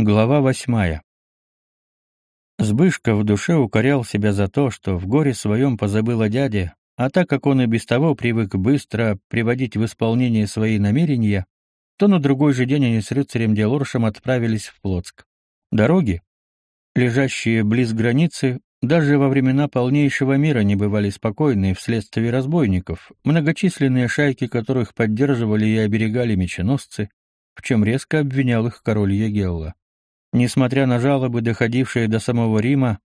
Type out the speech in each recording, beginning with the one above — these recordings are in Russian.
Глава восьмая. Сбышка в душе укорял себя за то, что в горе своем позабыл о дяде, а так как он и без того привык быстро приводить в исполнение свои намерения, то на другой же день они с рыцарем Делоршем отправились в Плотск. Дороги, лежащие близ границы, даже во времена полнейшего мира не бывали спокойны вследствие разбойников, многочисленные шайки которых поддерживали и оберегали меченосцы, в чем резко обвинял их король Егелла. Несмотря на жалобы, доходившие до самого Рима,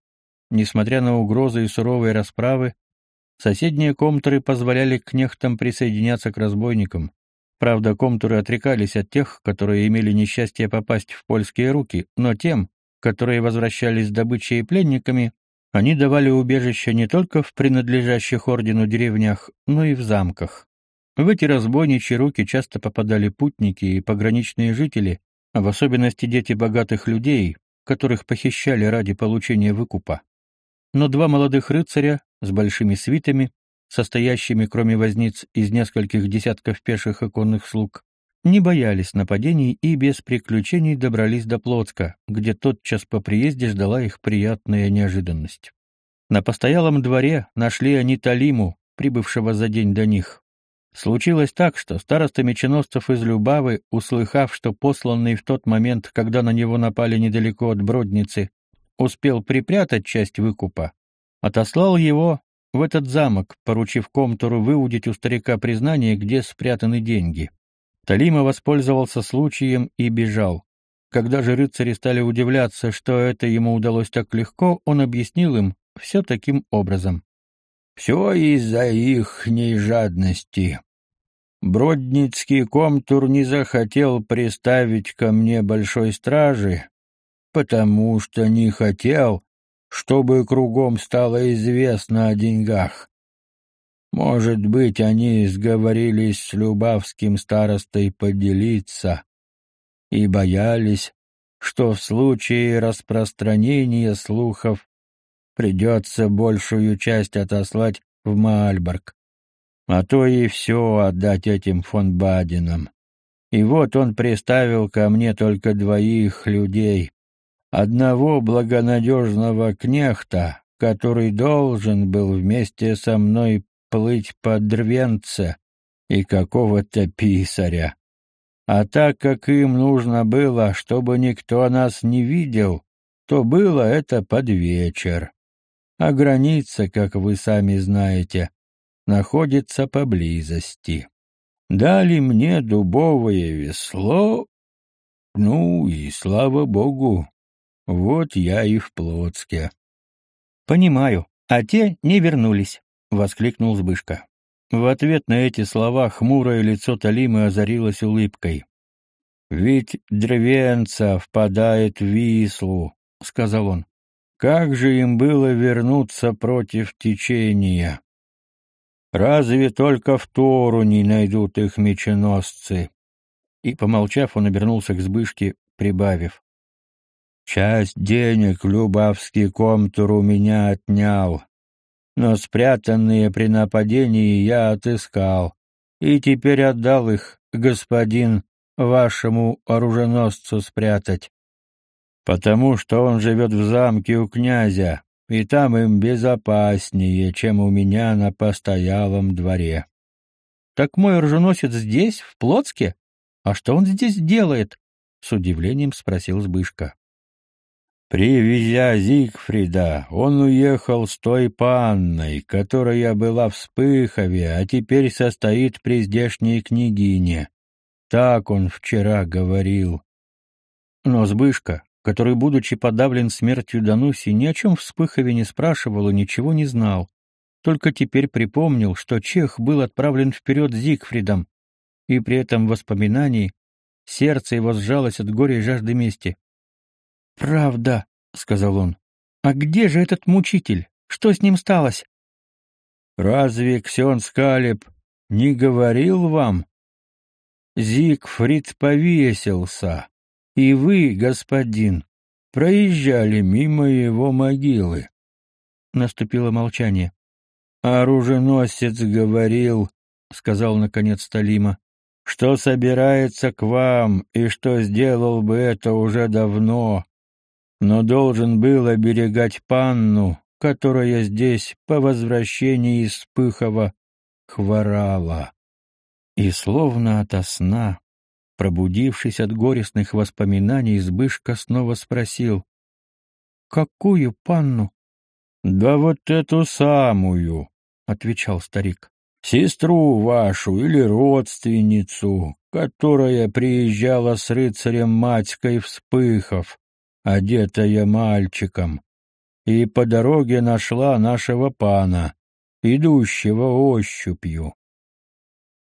несмотря на угрозы и суровые расправы, соседние комтуры позволяли кнехтам присоединяться к разбойникам. Правда, комтуры отрекались от тех, которые имели несчастье попасть в польские руки, но тем, которые возвращались с добычей и пленниками, они давали убежище не только в принадлежащих ордену деревнях, но и в замках. В эти разбойничьи руки часто попадали путники и пограничные жители, а в особенности дети богатых людей, которых похищали ради получения выкупа. Но два молодых рыцаря с большими свитами, состоящими, кроме возниц, из нескольких десятков пеших и конных слуг, не боялись нападений и без приключений добрались до Плотска, где тотчас по приезде ждала их приятная неожиданность. На постоялом дворе нашли они Талиму, прибывшего за день до них. Случилось так, что староста меченосцев из Любавы, услыхав, что посланный в тот момент, когда на него напали недалеко от Бродницы, успел припрятать часть выкупа, отослал его в этот замок, поручив комтору выудить у старика признание, где спрятаны деньги. Талима воспользовался случаем и бежал. Когда же рыцари стали удивляться, что это ему удалось так легко, он объяснил им все таким образом. Все из-за ихней жадности. Бродницкий комтур не захотел приставить ко мне большой стражи, потому что не хотел, чтобы кругом стало известно о деньгах. Может быть, они сговорились с Любавским старостой поделиться и боялись, что в случае распространения слухов придется большую часть отослать в Мальборг, а то и все отдать этим фон Баденам. И вот он приставил ко мне только двоих людей. Одного благонадежного кнехта, который должен был вместе со мной плыть по Дрвенце, и какого-то писаря. А так как им нужно было, чтобы никто нас не видел, то было это под вечер а граница, как вы сами знаете, находится поблизости. Дали мне дубовое весло, ну и слава богу, вот я и в Плотске. — Понимаю, а те не вернулись, — воскликнул Збышка. В ответ на эти слова хмурое лицо Талимы озарилось улыбкой. «Ведь древенца впадает в Вислу», — сказал он. Как же им было вернуться против течения? Разве только в Тору не найдут их меченосцы? И, помолчав, он обернулся к Збышке, прибавив. Часть денег Любавский комтур у меня отнял, но спрятанные при нападении я отыскал, и теперь отдал их, господин, вашему оруженосцу спрятать потому что он живет в замке у князя, и там им безопаснее, чем у меня на постоялом дворе. — Так мой оруженосец здесь, в Плотске? А что он здесь делает? — с удивлением спросил Збышка. Привезя Зигфрида, он уехал с той панной, которая была в Спыхове, а теперь состоит при здешней княгине. Так он вчера говорил. Но Збышка, который, будучи подавлен смертью Дануси, ни о чем в Вспыхове не спрашивал и ничего не знал. Только теперь припомнил, что Чех был отправлен вперед Зигфридом, и при этом воспоминании сердце его сжалось от горя и жажды мести. «Правда», — сказал он, — «а где же этот мучитель? Что с ним сталось?» «Разве Ксен Скалеб не говорил вам?» Зигфрид повесился. И вы, господин, проезжали мимо его могилы. Наступило молчание. Оруженосец говорил, сказал наконец Талима, что собирается к вам и что сделал бы это уже давно, но должен был оберегать панну, которая здесь по возвращении из Пыхова хворала. И словно ото сна, пробудившись от горестных воспоминаний, Избышка снова спросил. «Какую панну?» «Да вот эту самую», — отвечал старик. «Сестру вашу или родственницу, которая приезжала с рыцарем Матькой вспыхов, одетая мальчиком, и по дороге нашла нашего пана, идущего ощупью.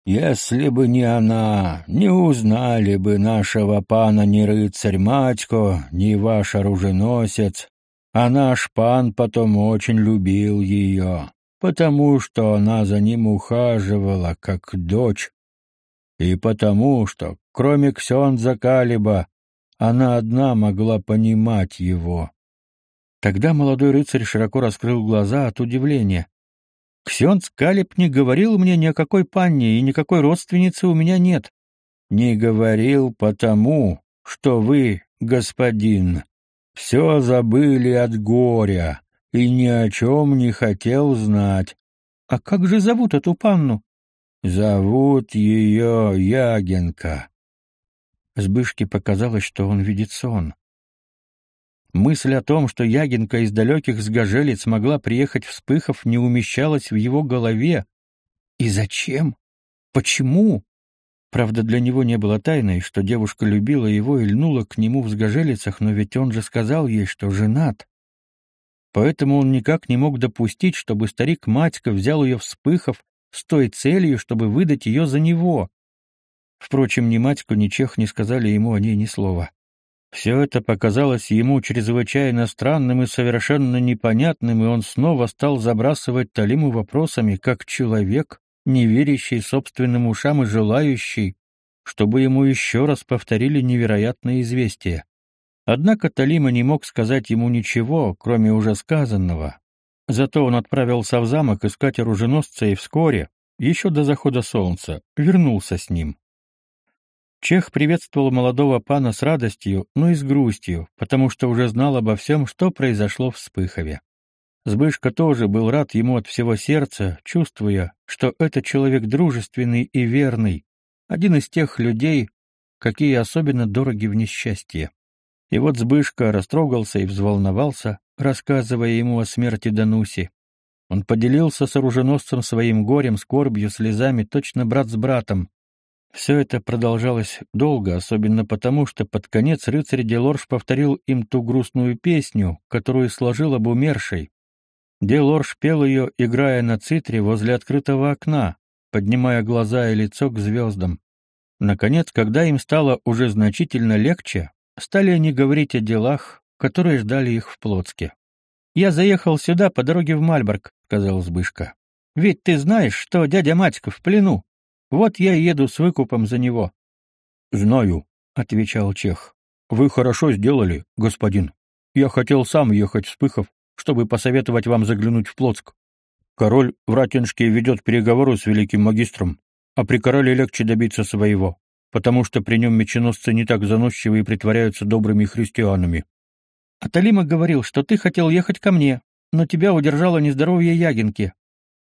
Если бы не она, не узнали бы нашего пана ни рыцарь Матько, ни ваш оруженосец, а наш пан потом очень любил ее, потому что она за ним ухаживала, как дочь, и потому что, кроме Ксенза Калиба, она одна могла понимать его. Тогда молодой рыцарь широко раскрыл глаза от удивления. Ксенц Калиб не говорил мне ни о какой панне, и никакой родственницы у меня нет. Не говорил потому, что вы, господин, все забыли от горя и ни о чем не хотел знать. А как же зовут эту панну? Зовут ее Ягенка. Сбышке показалось, что он видит сон. Мысль о том, что Ягинка из далеких сгожелец могла приехать вспыхов, не умещалась в его голове. И зачем? Почему? Правда, для него не было тайной, что девушка любила его и льнула к нему в сгожелицах, но ведь он же сказал ей, что женат. Поэтому он никак не мог допустить, чтобы старик Матька взял ее вспыхов с той целью, чтобы выдать ее за него. Впрочем, ни Матьку, ни Чех не сказали ему о ней ни слова. Все это показалось ему чрезвычайно странным и совершенно непонятным, и он снова стал забрасывать Талиму вопросами, как человек, не верящий собственным ушам и желающий, чтобы ему еще раз повторили невероятное известие. Однако Талима не мог сказать ему ничего, кроме уже сказанного. Зато он отправился в замок искать оруженосца и вскоре, еще до захода солнца, вернулся с ним. Чех приветствовал молодого пана с радостью, но и с грустью, потому что уже знал обо всем, что произошло в Спыхове. Сбышка тоже был рад ему от всего сердца, чувствуя, что это человек дружественный и верный, один из тех людей, какие особенно дороги в несчастье. И вот Сбышка растрогался и взволновался, рассказывая ему о смерти Дануси. Он поделился с оруженосцем своим горем, скорбью, слезами, точно брат с братом, все это продолжалось долго, особенно потому, что под конец рыцарь Делорж повторил им ту грустную песню, которую сложил об умершей. Делорж пел ее, играя на цитре возле открытого окна, поднимая глаза и лицо к звездам. Наконец, когда им стало уже значительно легче, стали они говорить о делах, которые ждали их в Плотске. «Я заехал сюда по дороге в Мальборг», — сказал Збышка. «Ведь ты знаешь, что дядя Матька в плену. Вот я еду с выкупом за него. — Знаю, — отвечал Чех. — Вы хорошо сделали, господин. Я хотел сам ехать в Пыхов, чтобы посоветовать вам заглянуть в Плотск. Король в Ратиншке ведет переговоры с великим магистром, а при короле легче добиться своего, потому что при нем меченосцы не так заносчивы и притворяются добрыми христианами. А Талима говорил, что ты хотел ехать ко мне, но тебя удержало нездоровье Ягинки,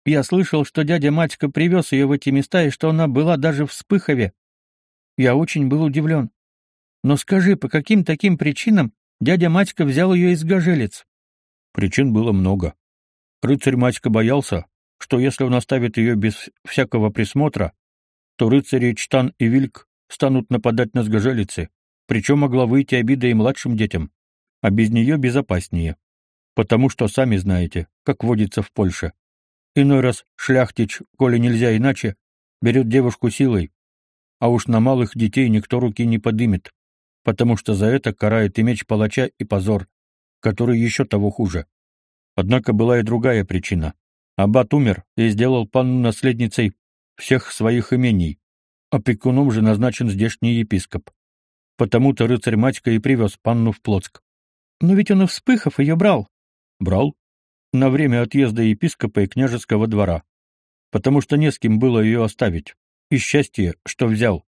я слышал, что дядя Матька привез ее в эти места и что она была даже в Спыхове. Я очень был удивлен. Но скажи, по каким таким причинам дядя Матька взял ее из Гожелец? Причин было много. Рыцарь Матька боялся, что если он оставит ее без всякого присмотра, то рыцари Чтан и Вильк станут нападать на сгожелицы, причем могла выйти обида и младшим детям, а без нее безопаснее, потому что, сами знаете, как водится в Польше. Иной раз шляхтич, коли нельзя иначе, берет девушку силой, а уж на малых детей никто руки не подымет, потому что за это карает и меч палача, и позор, который еще того хуже. Однако была и другая причина. Аббат умер и сделал панну наследницей всех своих имений. Опекуном же назначен здешний епископ. Потому-то рыцарь Матька и привез панну в Плотск. Но ведь он и вспыхов ее брал. Брал, на время отъезда епископа и княжеского двора, потому что не с кем было ее оставить, и счастье, что взял.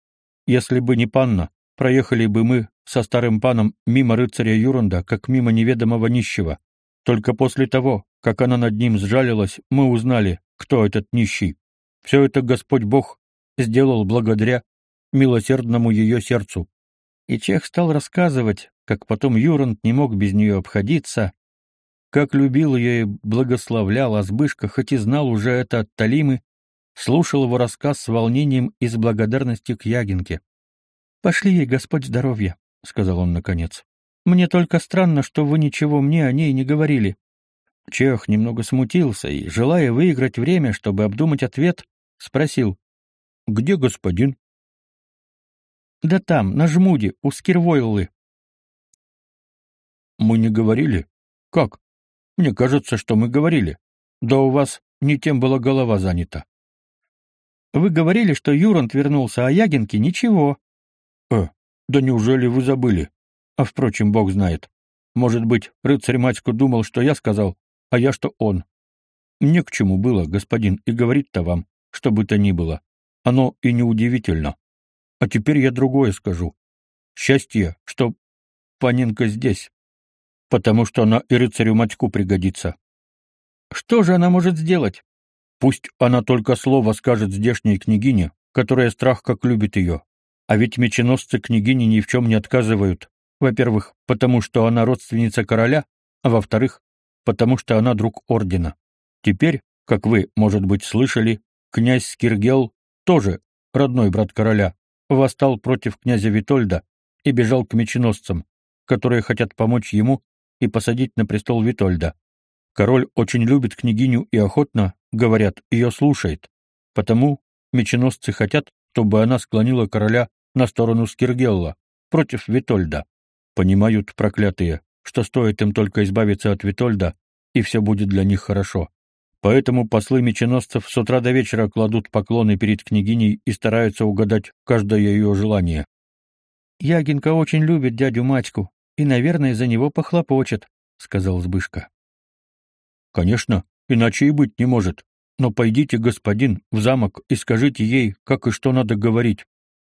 Если бы не панна, проехали бы мы со старым паном мимо рыцаря Юрунда, как мимо неведомого нищего. Только после того, как она над ним сжалилась, мы узнали, кто этот нищий. Все это Господь Бог сделал благодаря милосердному ее сердцу. И Чех стал рассказывать, как потом Юранд не мог без нее обходиться, как любил ее и благословлял Азбышка, хоть и знал уже это от Талимы, слушал его рассказ с волнением и с благодарностью к Ягинке. «Пошли ей, Господь здоровья», — сказал он наконец. «Мне только странно, что вы ничего мне о ней не говорили». Чех немного смутился и, желая выиграть время, чтобы обдумать ответ, спросил. «Где господин?» «Да там, на жмуде, у Скирвойлы». «Мы не говорили? Как? Мне кажется, что мы говорили. Да у вас не тем была голова занята». «Вы говорили, что Юрант вернулся, а Ягинки ничего». «Э, да неужели вы забыли? А впрочем, бог знает. Может быть, рыцарь-матько думал, что я сказал, а я, что он. Не к чему было, господин, и говорить-то вам, что бы то ни было. Оно и неудивительно. А теперь я другое скажу. Счастье, что Паненка здесь, потому что она и рыцарю-матьку пригодится. Что же она может сделать? Пусть она только слово скажет здешней княгине, которая страх как любит ее, а ведь меченосцы княгини ни в чем не отказывают. Во-первых, потому что она родственница короля, а во-вторых, потому что она друг ордена. Теперь, как вы, может быть, слышали, князь Скиргел, тоже родной брат короля, восстал против князя Витольда и бежал к меченосцам, которые хотят помочь ему и посадить на престол Витольда. Король очень любит княгиню и охотно, говорят, ее слушает. Потому меченосцы хотят, чтобы она склонила короля на сторону Скиргелла, против Витольда. Понимают проклятые, что стоит им только избавиться от Витольда, и все будет для них хорошо. Поэтому послы меченосцев с утра до вечера кладут поклоны перед княгиней и стараются угадать каждое ее желание. «Ягинка очень любит дядю Матьку и, наверное, за него похлопочет», — сказал Збышка. «Конечно, иначе и быть не может. Но пойдите, господин, в замок и скажите ей, как и что надо говорить.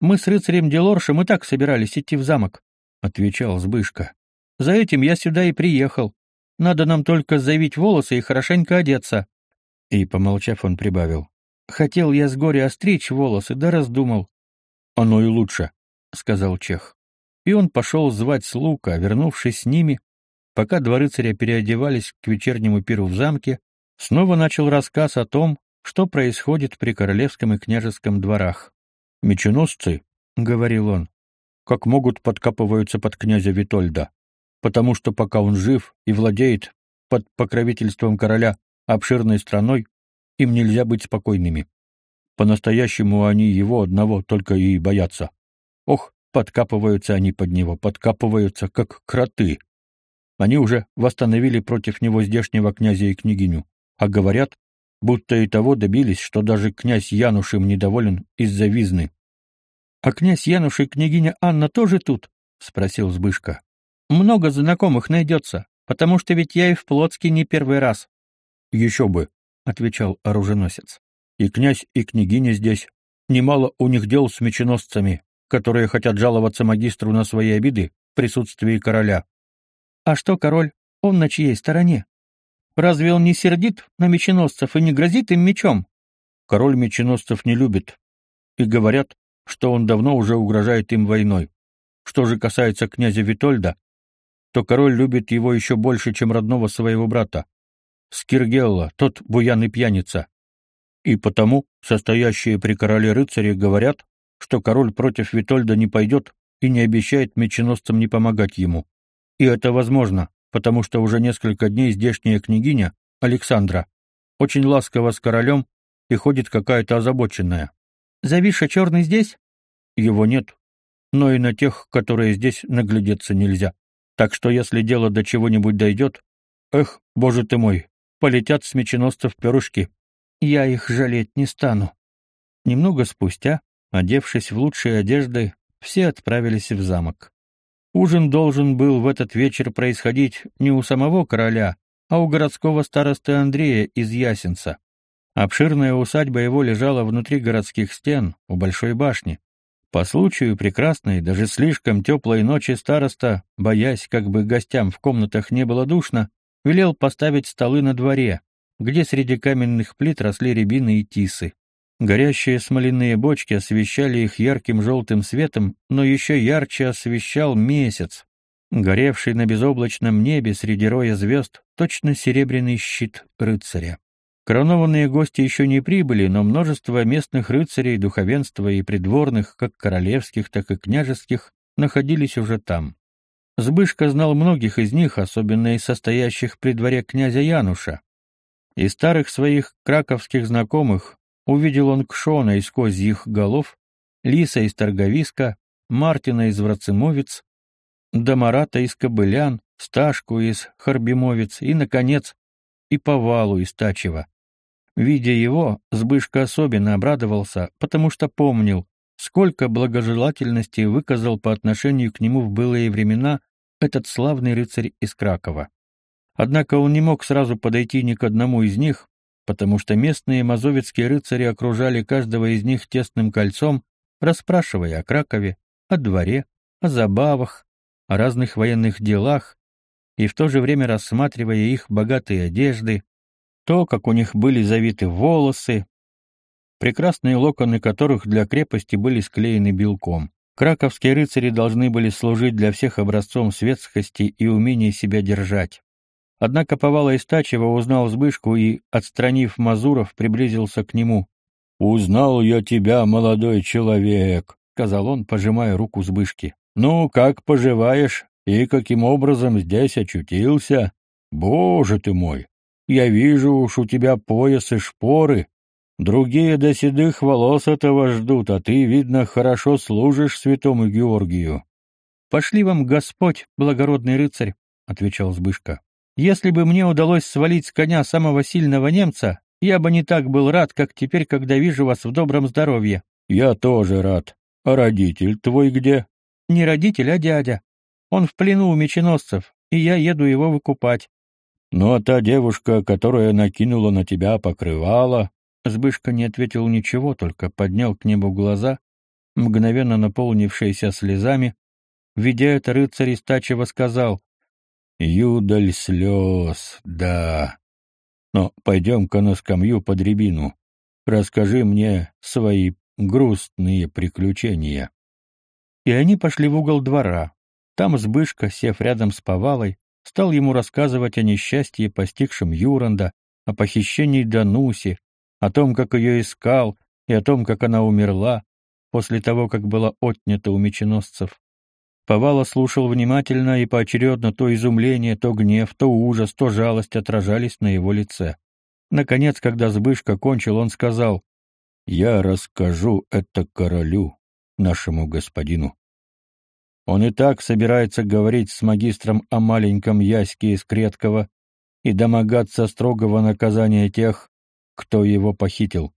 Мы с рыцарем Делоршем и так собирались идти в замок, — отвечал Збышка. За этим я сюда и приехал. Надо нам только завить волосы и хорошенько одеться. И, помолчав, он прибавил. Хотел я с горя остричь волосы, да раздумал. Оно и лучше, — сказал Чех. И он пошел звать слуг, а вернувшись с ними, пока два рыцаря переодевались к вечернему пиру в замке, снова начал рассказ о том, что происходит при королевском и княжеском дворах. «Меченосцы», — говорил он, — «как могут подкапываются под князя Витольда, потому что пока он жив и владеет под покровительством короля обширной страной, им нельзя быть спокойными. По-настоящему они его одного только и боятся. Ох, подкапываются они под него, подкапываются, как кроты. Они уже восстановили против него здешнего князя и княгиню а говорят, будто и того добились, что даже князь Януш им недоволен из-за визны. — А князь Януш и княгиня Анна тоже тут? — спросил Збышка. — Много знакомых найдется, потому что ведь я и в Плотске не первый раз. — Еще бы, — отвечал оруженосец. — И князь, и княгиня здесь. Немало у них дел с меченосцами, которые хотят жаловаться магистру на свои обиды в присутствии короля. — А что король? Он на чьей стороне? Разве он не сердит на меченосцев и не грозит им мечом? Король меченосцев не любит. И говорят, что он давно уже угрожает им войной. Что же касается князя Витольда, то король любит его еще больше, чем родного своего брата. Скиргелла, тот буян и пьяница. И потому состоящие при короле рыцари говорят, что король против Витольда не пойдет и не обещает меченосцам не помогать ему. И это возможно, потому что уже несколько дней здешняя княгиня, Александра, очень ласково с королем и ходит какая-то озабоченная. «Завиша черный здесь?» «Его нет, но и на тех, которые здесь, наглядеться нельзя. Так что если дело до чего-нибудь дойдет, эх, боже ты мой, полетят с меченосцев перышки. Я их жалеть не стану». Немного спустя, одевшись в лучшие одежды, все отправились в замок. Ужин должен был в этот вечер происходить не у самого короля, а у городского старосты Андрея из Ясенца. Обширная усадьба его лежала внутри городских стен, у большой башни. По случаю прекрасной, даже слишком теплой ночи староста, боясь, как бы гостям в комнатах не было душно, велел поставить столы на дворе, где среди каменных плит росли рябины и тисы. Горящие смоляные бочки освещали их ярким желтым светом, но еще ярче освещал месяц, горевший на безоблачном небе среди роя звезд, точно серебряный щит рыцаря. Коронованные гости еще не прибыли, но множество местных рыцарей, духовенства и придворных, как королевских, так и княжеских, находились уже там. Збышка знал многих из них, особенно из состоящих при дворе князя Януша. Из старых своих краковских знакомых увидел он Кшона из козьих голов, Лиса из Торговиска, Мартина из Врацимовец, Дамарата из Кобылян, Сташку из Харбимовец и, наконец, и Повалу из Тачева. Видя его, Збышка особенно обрадовался, потому что помнил, сколько благожелательности выказал по отношению к нему в былые времена этот славный рыцарь из Кракова. Однако он не мог сразу подойти ни к одному из них, потому что местные мазовецкие рыцари окружали каждого из них тесным кольцом, расспрашивая о Кракове, о дворе, о забавах, о разных военных делах, и в то же время рассматривая их богатые одежды, то, как у них были завиты волосы, прекрасные локоны которых для крепости были склеены белком. Краковские рыцари должны были служить для всех образцом светскости и умения себя держать. Однако Повала Истачева узнал Збышку и, отстранив Мазуров, приблизился к нему. «Узнал я тебя, молодой человек», — сказал он, пожимая руку Збышки. «Ну, как поживаешь и каким образом здесь очутился? Боже ты мой! Я вижу уж у тебя пояс и шпоры, Другие до седых волос этого ждут, а ты, видно, хорошо служишь святому Георгию. — Пошли вам Господь, благородный рыцарь, — отвечал Збышка. — Если бы мне удалось свалить с коня самого сильного немца, я бы не так был рад, как теперь, когда вижу вас в добром здоровье. — Я тоже рад. А родитель твой где? — Не родитель, а дядя. Он в плену у меченосцев, и я еду его выкупать. — Ну а та девушка, которая накинула на тебя покрывало, Збышка не ответил ничего, только поднял к небу глаза, мгновенно наполнившиеся слезами. Видя это, рыцарь Истачева сказал, «Юдаль слез, да. Но пойдем-ка на скамью под рябину. Расскажи мне свои грустные приключения». И они пошли в угол двора. Там Збышка, сев рядом с Повалой, стал ему рассказывать о несчастье, постигшем Юранда, о похищении Дануси, о том, как ее искал, и о том, как она умерла, после того, как была отнята у меченосцев. Повала слушал внимательно, и поочередно то изумление, то гнев, то ужас, то жалость отражались на его лице. Наконец, когда Збышка кончил, он сказал, «Я расскажу это королю, нашему господину. Он и так собирается говорить с магистром о маленьком Яське из Креткова и домогаться строгого наказания тех, кто его похитил.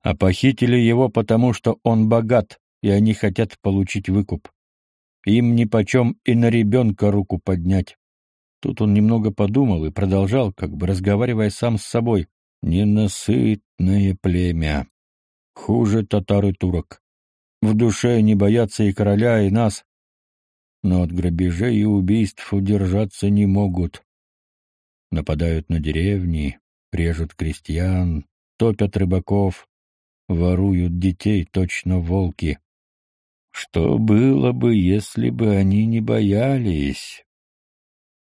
А похитили его потому, что он богат, и они хотят получить выкуп. Им нипочем и на ребенка руку поднять. Тут он немного подумал и продолжал, как бы разговаривая сам с собой. Ненасытное племя. Хуже татар и турок. В душе не боятся и короля, и нас. Но от грабежей и убийств удержаться не могут. Нападают на деревни, режут крестьян, топят рыбаков, воруют детей точно волки. Что было бы, если бы они не боялись?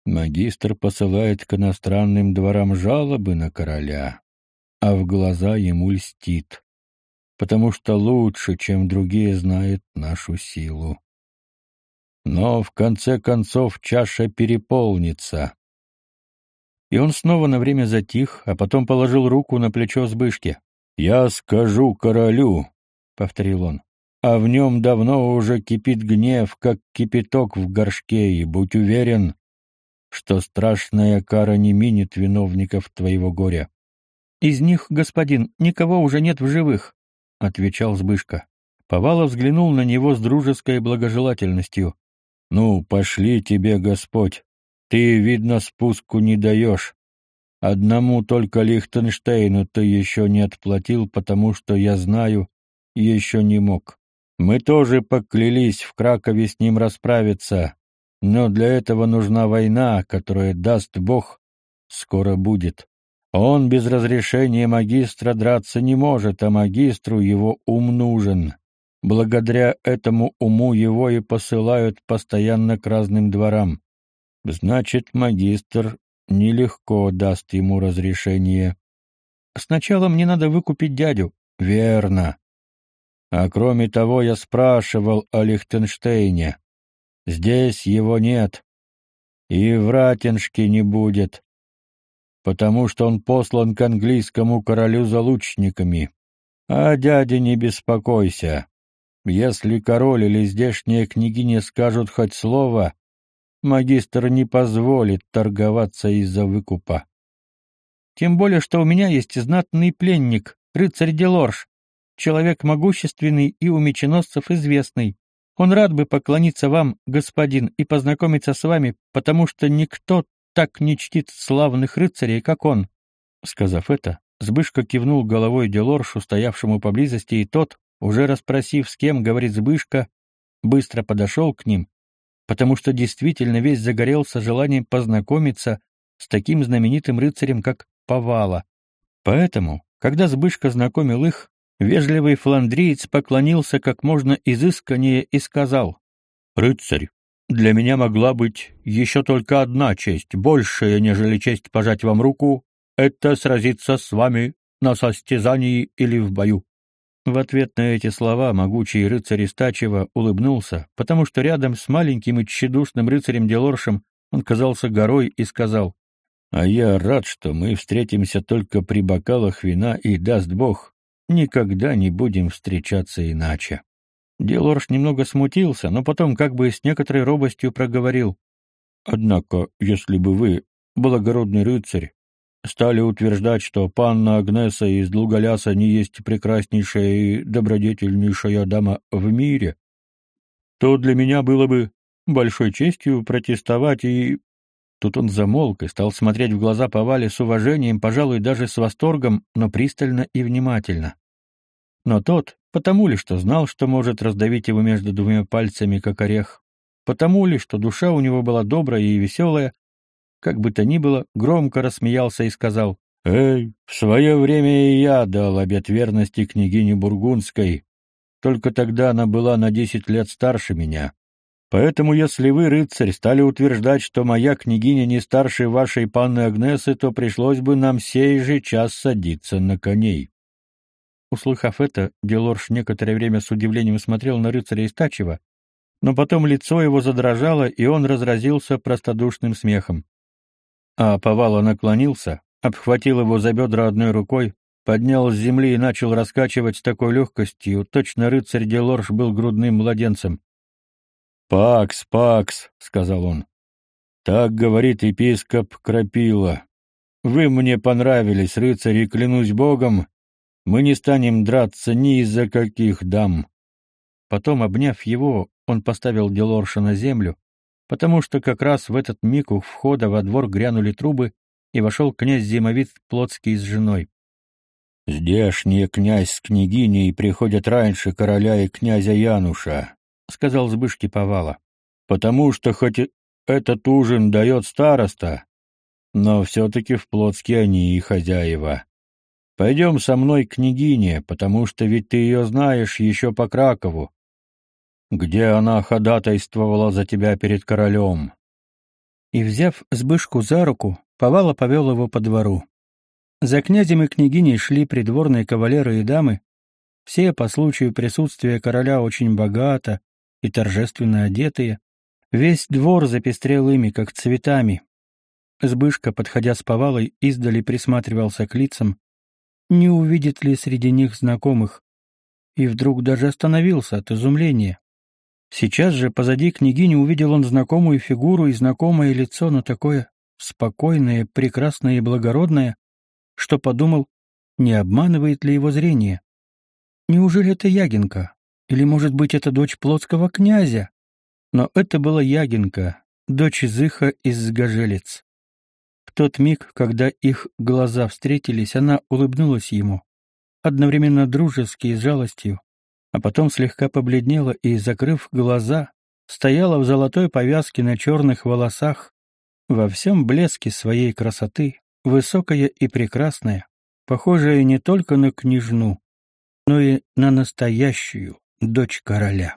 Магистр посылает к иностранным дворам жалобы на короля, а в глаза ему льстит, потому что лучше, чем другие, знает нашу силу. Но в конце концов чаша переполнится, и он снова на время затих, а потом положил руку на плечо Збышки. «Я скажу королю», — повторил он, — «а в нем давно уже кипит гнев, как кипяток в горшке, и будь уверен, что страшная кара не минит виновников твоего горя». «Из них, господин, никого уже нет в живых», — отвечал Збышка. Повалов взглянул на него с дружеской благожелательностью. «Ну, пошли тебе, Господь, ты, видно, спуску не даешь. Одному только Лихтенштейну ты еще не отплатил, потому что, я знаю, еще не мог. Мы тоже поклялись в Кракове с ним расправиться, но для этого нужна война, которая, даст Бог, скоро будет. Он без разрешения магистра драться не может, а магистру его ум нужен. Благодаря этому уму его и посылают постоянно к разным дворам. Значит, магистр нелегко даст ему разрешение. Сначала мне надо выкупить дядю. Верно. А кроме того, я спрашивал о Лихтенштейне. Здесь его нет. И в Ратиншке не будет потому что он послан к английскому королю за лучниками. А дядя, не беспокойся. Если король или здешняя княгиня скажут хоть слово, магистр не позволит торговаться из-за выкупа. Тем более, что у меня есть знатный пленник, рыцарь Делорж, человек могущественный и у меченосцев известный. Он рад бы поклониться вам, господин, и познакомиться с вами, потому что никто так не чтит славных рыцарей, как он. Сказав это, Збышка кивнул головой Делоршу, стоявшему поблизости, и тот, уже расспросив, с кем говорит Збышка, быстро подошел к ним, потому что действительно весь загорелся желанием познакомиться с таким знаменитым рыцарем, как Повала. Поэтому, когда Збышка знакомил их, вежливый фландриец поклонился как можно изысканнее и сказал, «Рыцарь, для меня могла быть еще только одна честь, большая, нежели честь пожать вам руку, это сразиться с вами на состязании или в бою. В ответ на эти слова могучий рыцарь Истачева улыбнулся, потому что рядом с маленьким и тщедушным рыцарем Делоршем он казался горой и сказал, «А я рад, что мы встретимся только при бокалах вина, и, даст Бог, никогда не будем встречаться иначе». Делорж немного смутился, но потом как бы с некоторой робостью проговорил. «Однако, если бы вы, благородный рыцарь, стали утверждать, что панна Агнеса из Двуголяса не есть прекраснейшая и добродетельнейшая дама в мире, то для меня было бы большой честью протестовать и...» Тут он замолк и стал смотреть в глаза Повале с уважением, пожалуй, даже с восторгом, но пристально и внимательно. Но тот, потому ли, что знал, что может раздавить его между двумя пальцами, как орех, потому ли, что душа у него была добрая и веселая, как бы то ни было, громко рассмеялся и сказал, «Эй, в свое время и я дал обет верности княгине Бургундской, только тогда она была на десять лет старше меня. Поэтому, если вы, рыцарь, стали утверждать, что моя княгиня не старше вашей панны Агнесы, то пришлось бы нам сей же час садиться на коней». Услыхав это, Делорж некоторое время с удивлением смотрел на рыцаря Истачева, но потом лицо его задрожало, и он разразился простодушным смехом. А Повала наклонился, обхватил его за бедра одной рукой, поднял с земли и начал раскачивать с такой легкостью, точно рыцарь Делорж был грудным младенцем. «Пакс, пакс», — сказал он. «Так говорит епископ Крапила. Вы мне понравились, рыцари, клянусь богом, мы не станем драться ни из-за каких дам. Потом, обняв его, он поставил Делорша на землю, потому что как раз в этот миг у входа во двор грянули трубы, и вошел князь Зимовит Плотский с женой. «Здешние князь с княгиней приходят раньше короля и князя Януша», — сказал Збышки Повала, «потому что хоть этот ужин дает староста, но все-таки в Плотске они и хозяева. Пойдем со мной к княгине, потому что ведь ты ее знаешь еще по Кракову, где она ходатайствовала за тебя перед королем». И, взяв Сбышку за руку, Повала повел его по двору. За князем и княгиней шли придворные кавалеры и дамы, все по случаю присутствия короля очень богато и торжественно одетые. Весь двор запестрел ими, как цветами. Сбышка, подходя с повалой, издали присматривался к лицам, не увидит ли среди них знакомых, и вдруг даже остановился от изумления. Сейчас же позади княгини увидел он знакомую фигуру и знакомое лицо, но такое спокойное, прекрасное и благородное, что подумал, не обманывает ли его зрение. Неужели это Ягинка? Или, может быть, это дочь плотского князя? Но это была Ягинка, дочь Зыха из Гажелец. Тот миг, когда их глаза встретились, она улыбнулась ему, одновременно дружески и с жалостью, а потом слегка побледнела и, закрыв глаза, стояла в золотой повязке на черных волосах, во всем блеске своей красоты, высокая и прекрасная, похожая не только на княжну, но и на настоящую дочь короля.